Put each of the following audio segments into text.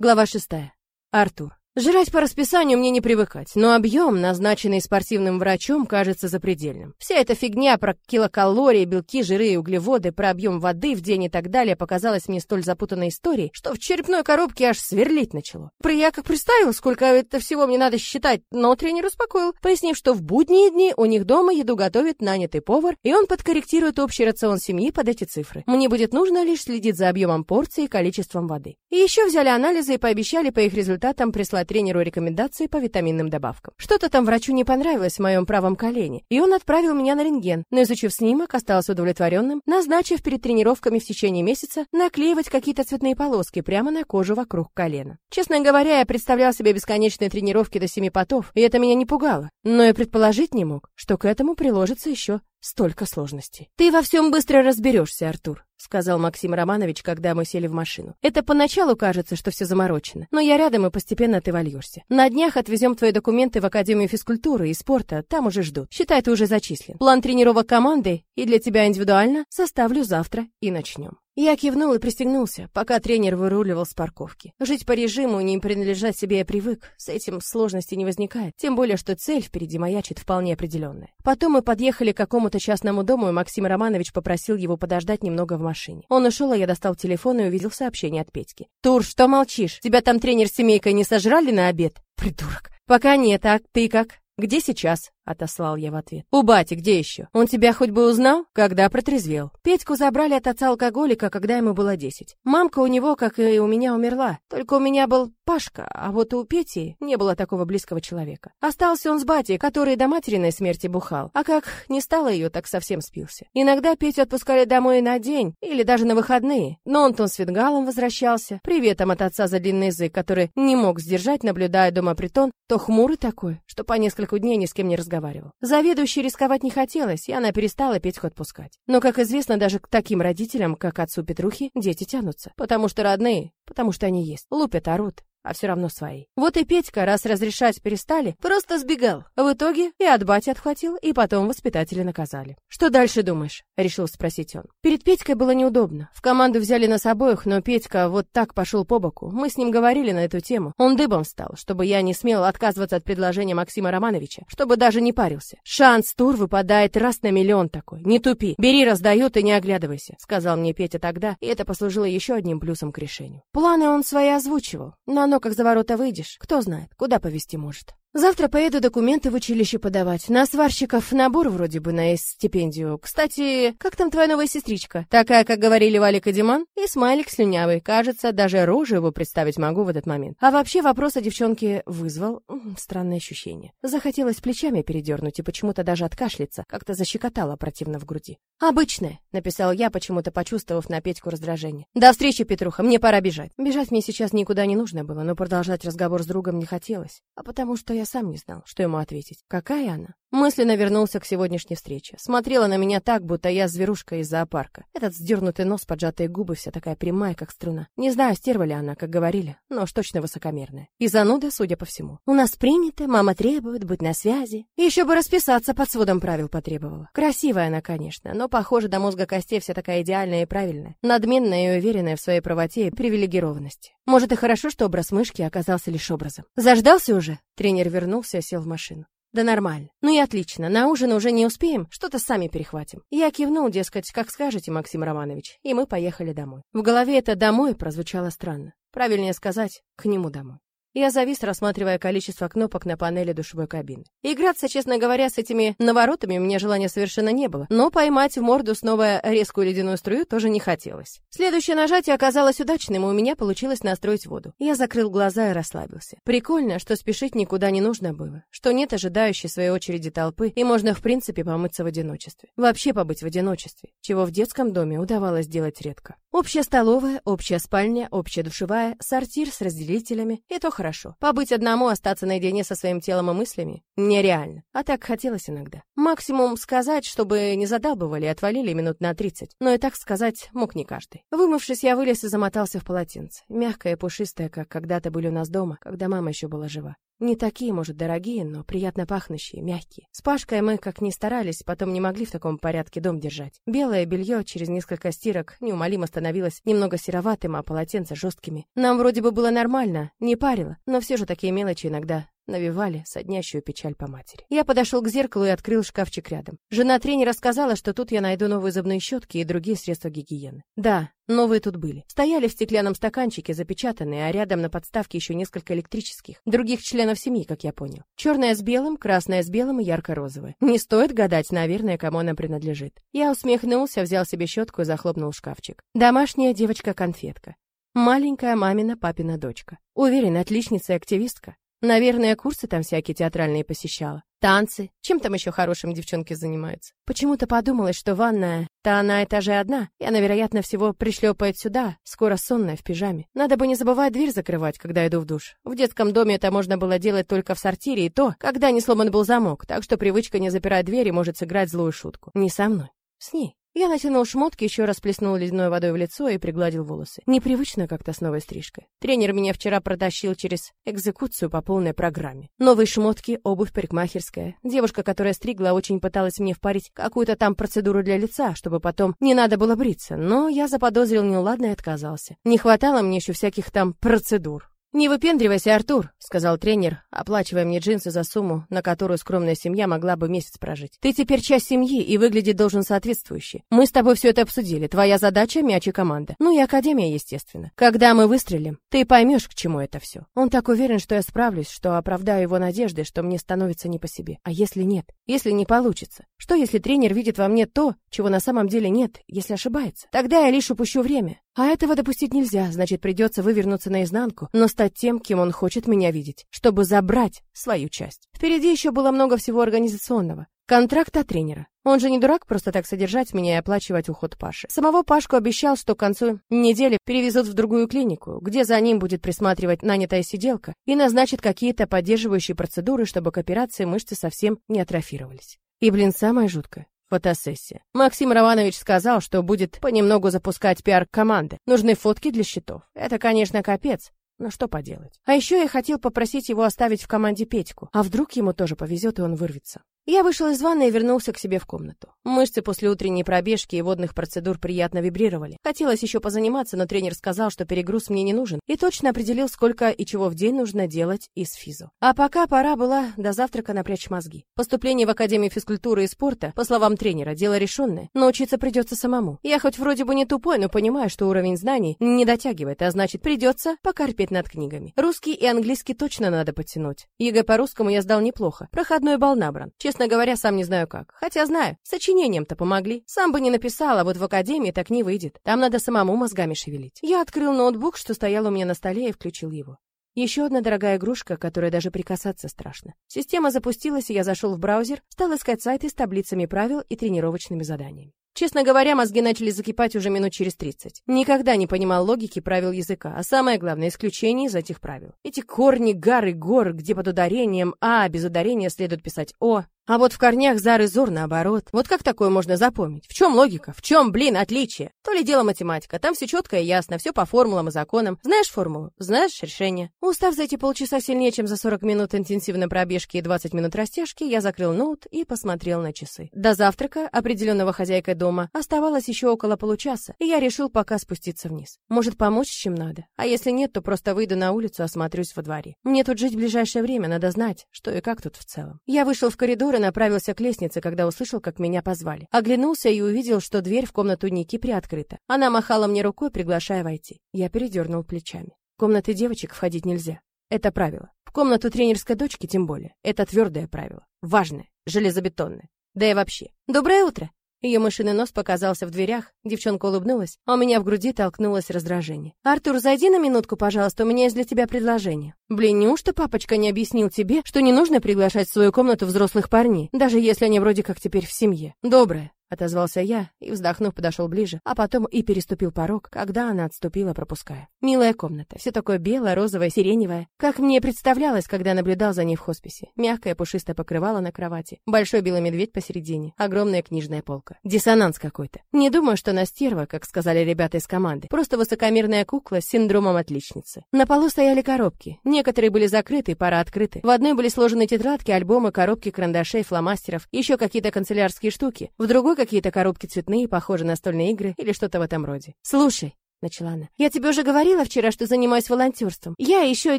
Глава шестая. Артур. Жрать по расписанию мне не привыкать, но объем, назначенный спортивным врачом, кажется запредельным. Вся эта фигня про килокалории, белки, жиры и углеводы, про объем воды в день и так далее показалась мне столь запутанной историей, что в черепной коробке аж сверлить начало. Про я как представил, сколько это всего мне надо считать, но тренер успокоил, пояснив, что в будние дни у них дома еду готовит нанятый повар, и он подкорректирует общий рацион семьи под эти цифры. Мне будет нужно лишь следить за объемом порции и количеством воды. И еще взяли анализы и пообещали по их результатам прислать тренеру рекомендации по витаминным добавкам. Что-то там врачу не понравилось в моем правом колене, и он отправил меня на рентген, но изучив снимок, остался удовлетворенным, назначив перед тренировками в течение месяца наклеивать какие-то цветные полоски прямо на кожу вокруг колена. Честно говоря, я представлял себе бесконечные тренировки до семи потов, и это меня не пугало, но и предположить не мог, что к этому приложится еще столько сложностей. Ты во всем быстро разберешься, Артур сказал Максим Романович, когда мы сели в машину. Это поначалу кажется, что все заморочено, но я рядом и постепенно ты вольешься. На днях отвезем твои документы в Академию физкультуры и спорта, там уже ждут. Считай, ты уже зачислен. План тренировок команды и для тебя индивидуально составлю завтра и начнем. Я кивнул и пристегнулся, пока тренер выруливал с парковки. Жить по режиму, не принадлежать себе я привык, с этим сложности не возникает, тем более, что цель впереди маячит вполне определенная. Потом мы подъехали к какому-то частному дому, и Максим Романович попросил его подождать немного в машине. Он ушел, а я достал телефон и увидел сообщение от Петьки. «Тур, что молчишь? Тебя там тренер с семейкой не сожрали на обед?» «Придурок!» «Пока нет, а ты как?» «Где сейчас?» Отослал я в ответ. У бати где еще? Он тебя хоть бы узнал, когда протрезвел. Петьку забрали от отца алкоголика, когда ему было десять. Мамка у него, как и у меня, умерла. Только у меня был Пашка, а вот у Пети не было такого близкого человека. Остался он с батей, который до материной смерти бухал. А как не стало ее, так совсем спился. Иногда Петю отпускали домой на день или даже на выходные. Но он-то с Вингалом возвращался. Приветом от отца за длинный язык, который не мог сдержать, наблюдая дома притон, то хмурый такой, что по несколько дней ни с кем не разговаривал разговаривал. Заведующей рисковать не хотелось, и она перестала Петьку отпускать. Но, как известно, даже к таким родителям, как отцу Петрухи, дети тянутся. Потому что родные, потому что они есть. Лупят, орут а все равно свои. Вот и Петька, раз разрешать перестали, просто сбегал. В итоге и от бати отхватил, и потом воспитатели наказали. «Что дальше думаешь?» — решил спросить он. Перед Петькой было неудобно. В команду взяли нас обоих, но Петька вот так пошел по боку. Мы с ним говорили на эту тему. Он дыбом стал, чтобы я не смел отказываться от предложения Максима Романовича, чтобы даже не парился. «Шанс тур выпадает раз на миллион такой. Не тупи. Бери, раздают и не оглядывайся», — сказал мне Петя тогда, и это послужило еще одним плюсом к решению. Планы он свои озвучивал, но как за ворота выйдешь, кто знает, куда повести может. Завтра поеду документы в училище подавать. На сварщиков набор вроде бы на стипендию. Кстати, как там твоя новая сестричка? Такая, как говорили Валик и Диман? И смайлик слюнявый. Кажется, даже рожу его представить могу в этот момент. А вообще вопрос о девчонке вызвал странное ощущение. Захотелось плечами передернуть и почему-то даже откашляться. Как-то защекотало противно в груди. «Обычное», — написал я, почему-то почувствовав на Петьку раздражение. «До встречи, Петруха, мне пора бежать». Бежать мне сейчас никуда не нужно было, но продолжать разговор с другом не хотелось. А потому что я сам не знал, что ему ответить. Какая она? Мысленно вернулся к сегодняшней встрече. Смотрела на меня так, будто я зверушка из зоопарка. Этот сдернутый нос, поджатые губы, вся такая прямая, как струна. Не знаю, стерва ли она, как говорили, но уж точно высокомерная. И зануда, судя по всему. У нас принято, мама требует быть на связи. Еще бы расписаться под сводом правил потребовала. Красивая она, конечно, но, похоже, до мозга костей вся такая идеальная и правильная. Надменная и уверенная в своей правоте и привилегированности. Может, и хорошо, что образ мышки оказался лишь образом. Заждался уже? Тренер вернулся и сел в машину. Да нормально. Ну и отлично. На ужин уже не успеем, что-то сами перехватим. Я кивнул, дескать, как скажете, Максим Романович, и мы поехали домой. В голове это «домой» прозвучало странно. Правильнее сказать, к нему домой. Я завис, рассматривая количество кнопок на панели душевой кабины. Играться, честно говоря, с этими наворотами меня желания совершенно не было, но поймать в морду снова резкую ледяную струю тоже не хотелось. Следующее нажатие оказалось удачным, и у меня получилось настроить воду. Я закрыл глаза и расслабился. Прикольно, что спешить никуда не нужно было, что нет ожидающей своей очереди толпы, и можно, в принципе, помыться в одиночестве. Вообще побыть в одиночестве, чего в детском доме удавалось делать редко. Общая столовая, общая спальня, общая душевая, сортир с разделителями — это хорошо. Побыть одному, остаться наедине со своим телом и мыслями — нереально. А так хотелось иногда. Максимум сказать, чтобы не задалбывали и отвалили минут на 30. Но и так сказать мог не каждый. Вымывшись, я вылез и замотался в полотенце. Мягкое и пушистое, как когда-то были у нас дома, когда мама еще была жива. Не такие, может, дорогие, но приятно пахнущие, мягкие. С Пашкой мы, как ни старались, потом не могли в таком порядке дом держать. Белое белье через несколько стирок неумолимо становилось немного сероватым, а полотенца жесткими. Нам вроде бы было нормально, не парило, но все же такие мелочи иногда навевали соднящую печаль по матери. Я подошел к зеркалу и открыл шкафчик рядом. Жена тренера сказала, что тут я найду новые зубные щетки и другие средства гигиены. Да, новые тут были. Стояли в стеклянном стаканчике, запечатанные, а рядом на подставке еще несколько электрических. Других членов семьи, как я понял. Черная с белым, красная с белым и ярко-розовая. Не стоит гадать, наверное, кому она принадлежит. Я усмехнулся, взял себе щетку и захлопнул шкафчик. Домашняя девочка-конфетка. Маленькая мамина папина дочка. Уверен, отличница и активистка. Наверное, курсы там всякие театральные посещала. Танцы. Чем там еще хорошим девчонки занимаются? Почему-то подумалось, что ванная-то на этаже одна, и она, вероятно, всего пришлепает сюда, скоро сонная, в пижаме. Надо бы не забывать дверь закрывать, когда иду в душ. В детском доме это можно было делать только в сортире, и то, когда не сломан был замок, так что привычка не запирать двери может сыграть злую шутку. Не со мной. С ней. Я натянул шмотки, еще раз плеснул ледяной водой в лицо и пригладил волосы. Непривычно как-то с новой стрижкой. Тренер меня вчера протащил через экзекуцию по полной программе. Новые шмотки, обувь парикмахерская. Девушка, которая стригла, очень пыталась мне впарить какую-то там процедуру для лица, чтобы потом не надо было бриться, но я заподозрил неладное и отказался. Не хватало мне еще всяких там процедур. «Не выпендривайся, Артур», — сказал тренер, оплачивая мне джинсы за сумму, на которую скромная семья могла бы месяц прожить. «Ты теперь часть семьи и выглядеть должен соответствующе. Мы с тобой все это обсудили. Твоя задача — мяч и команда. Ну и академия, естественно. Когда мы выстрелим, ты поймешь, к чему это все». Он так уверен, что я справлюсь, что оправдаю его надежды, что мне становится не по себе. А если нет? Если не получится? Что, если тренер видит во мне то, чего на самом деле нет, если ошибается? Тогда я лишь упущу время. А этого допустить нельзя, значит, придется вывернуться наизнанку, но стать тем, кем он хочет меня видеть, чтобы забрать свою часть. Впереди еще было много всего организационного. Контракт от тренера. Он же не дурак просто так содержать меня и оплачивать уход Паши. Самого Пашку обещал, что к концу недели перевезут в другую клинику, где за ним будет присматривать нанятая сиделка и назначит какие-то поддерживающие процедуры, чтобы к операции мышцы совсем не атрофировались. И, блин, самое жуткое. Фотосессия. Максим Романович сказал, что будет понемногу запускать пиар команды. Нужны фотки для счетов. Это, конечно, капец. Но что поделать. А еще я хотел попросить его оставить в команде Петьку. А вдруг ему тоже повезет и он вырвется. Я вышел из ванной и вернулся к себе в комнату. Мышцы после утренней пробежки и водных процедур приятно вибрировали. Хотелось еще позаниматься, но тренер сказал, что перегруз мне не нужен, и точно определил, сколько и чего в день нужно делать из физу. А пока пора была до завтрака напрячь мозги. Поступление в Академию физкультуры и спорта, по словам тренера, дело решенное, но учиться придется самому. Я хоть вроде бы не тупой, но понимаю, что уровень знаний не дотягивает, а значит придется покорпеть над книгами. Русский и английский точно надо подтянуть. ЕГЭ по русскому я сдал неплохо. Проходной балл набран. Честно Честно говоря, сам не знаю как. Хотя знаю, сочинением-то помогли. Сам бы не написал, а вот в академии так не выйдет. Там надо самому мозгами шевелить. Я открыл ноутбук, что стоял у меня на столе, и включил его. Еще одна дорогая игрушка, которой даже прикасаться страшно. Система запустилась, и я зашел в браузер, стал искать сайты с таблицами правил и тренировочными заданиями. Честно говоря, мозги начали закипать уже минут через 30. Никогда не понимал логики правил языка, а самое главное, исключений из этих правил. Эти корни, гары, гор, где под ударением «а», без ударения следует писать «о», а вот в корнях зар и зор наоборот. Вот как такое можно запомнить? В чем логика? В чем, блин, отличие? То ли дело математика. Там все четко и ясно, все по формулам и законам. Знаешь формулу? Знаешь решение. Устав за эти полчаса сильнее, чем за 40 минут интенсивной пробежки и 20 минут растяжки, я закрыл ноут и посмотрел на часы. До завтрака, определенного хозяйкой дома, оставалось еще около получаса, и я решил пока спуститься вниз. Может, помочь, чем надо? А если нет, то просто выйду на улицу, осмотрюсь во дворе. Мне тут жить в ближайшее время, надо знать, что и как тут в целом. Я вышел в коридор и направился к лестнице, когда услышал, как меня позвали. Оглянулся и увидел, что дверь в комнату Ники приоткрыта. Она махала мне рукой, приглашая войти. Я передернул плечами. В комнаты девочек входить нельзя. Это правило. В комнату тренерской дочки тем более. Это твердое правило. Важное, железобетонное. Да и вообще. Доброе утро. Ее мышиный нос показался в дверях, девчонка улыбнулась, а у меня в груди толкнулось раздражение. «Артур, зайди на минутку, пожалуйста, у меня есть для тебя предложение». «Блин, неужто папочка не объяснил тебе, что не нужно приглашать в свою комнату взрослых парней, даже если они вроде как теперь в семье?» «Доброе. Отозвался я и, вздохнув, подошел ближе, а потом и переступил порог, когда она отступила, пропуская. Милая комната, все такое белое, розовое, сиреневое, как мне представлялось, когда наблюдал за ней в хосписе. Мягкое пушистое покрывало на кровати, большой белый медведь посередине, огромная книжная полка. Диссонанс какой-то. Не думаю, что она стерва, как сказали ребята из команды. Просто высокомерная кукла с синдромом отличницы. На полу стояли коробки. Некоторые были закрыты, пара открыты. В одной были сложены тетрадки, альбомы, коробки, карандашей, фломастеров, еще какие-то канцелярские штуки. В другой какие-то коробки цветные, похожие на стольные игры или что-то в этом роде. Слушай, начала она. «Я тебе уже говорила вчера, что занимаюсь волонтерством. Я и еще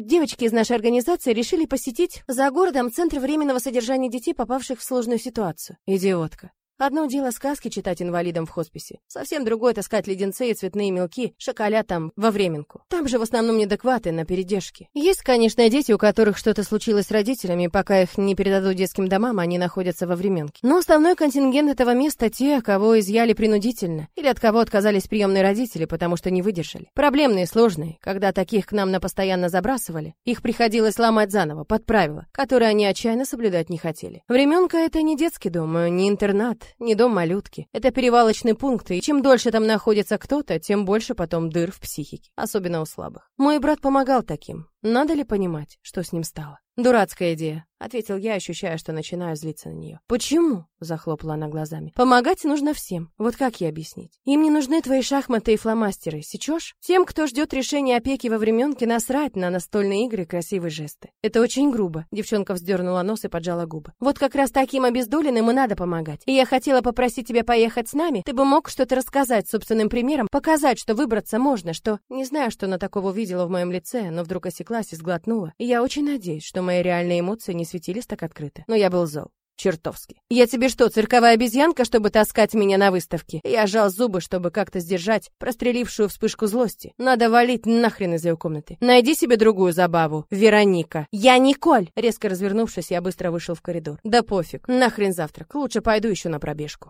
девочки из нашей организации решили посетить за городом Центр временного содержания детей, попавших в сложную ситуацию. Идиотка. Одно дело сказки читать инвалидам в хосписе, совсем другое таскать леденцы и цветные мелки, шоколад там во временку. Там же в основном неадекваты на передержке. Есть, конечно, дети, у которых что-то случилось с родителями, пока их не передадут детским домам, они находятся во временке. Но основной контингент этого места те, кого изъяли принудительно, или от кого отказались приемные родители, потому что не выдержали. Проблемные, сложные. Когда таких к нам на постоянно забрасывали, их приходилось ломать заново, под правила, которые они отчаянно соблюдать не хотели. Временка — это не детский дом, не интернат, не дом малютки. Это перевалочный пункт, и чем дольше там находится кто-то, тем больше потом дыр в психике, особенно у слабых. Мой брат помогал таким. Надо ли понимать, что с ним стало? Дурацкая идея, ответил я, ощущая, что начинаю злиться на нее. Почему? захлопала она глазами. Помогать нужно всем. Вот как ей объяснить? Им не нужны твои шахматы и фломастеры, сечешь? Тем, кто ждет решения опеки во временке, насрать на настольные игры красивые жесты. Это очень грубо. Девчонка вздернула нос и поджала губы. Вот как раз таким обездоленным и надо помогать. И я хотела попросить тебя поехать с нами. Ты бы мог что-то рассказать собственным примером, показать, что выбраться можно, что... Не знаю, что она такого увидела в моем лице, но вдруг осеклась и сглотнула. И я очень надеюсь, что мои реальные эмоции не светились так открыто. Но я был зол. Чертовски. Я тебе что, цирковая обезьянка, чтобы таскать меня на выставке? Я жал зубы, чтобы как-то сдержать прострелившую вспышку злости. Надо валить нахрен из ее комнаты. Найди себе другую забаву. Вероника. Я Николь. Резко развернувшись, я быстро вышел в коридор. Да пофиг. Нахрен завтрак. Лучше пойду еще на пробежку.